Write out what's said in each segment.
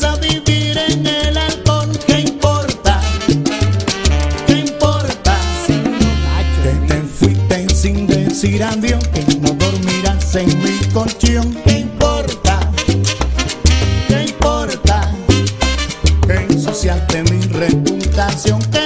A vivir en el atón, ¿qué importa? ¿Qué importa? Que te fuiste sin decir al que no dormirás en mi colchón. ¿Qué importa? ¿Qué importa? ¿Que ensociaste mi reputación?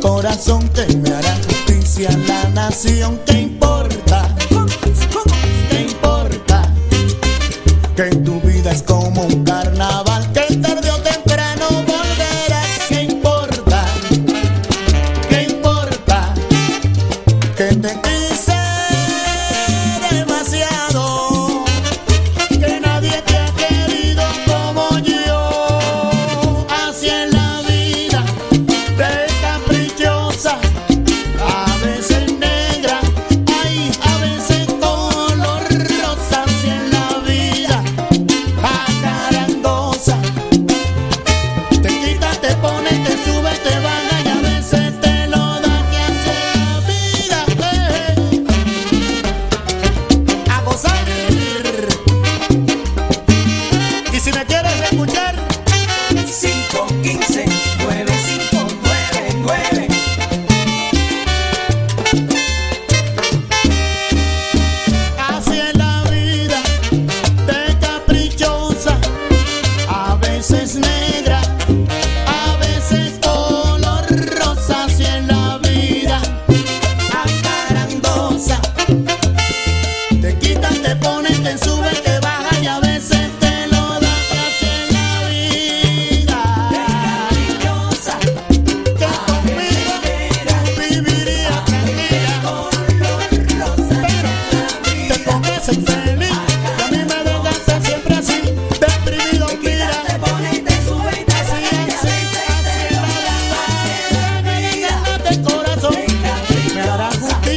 corazón que me hará justicia, la nación que importa. ¿Qué importa? Que tu vida es como un carnaval que tarde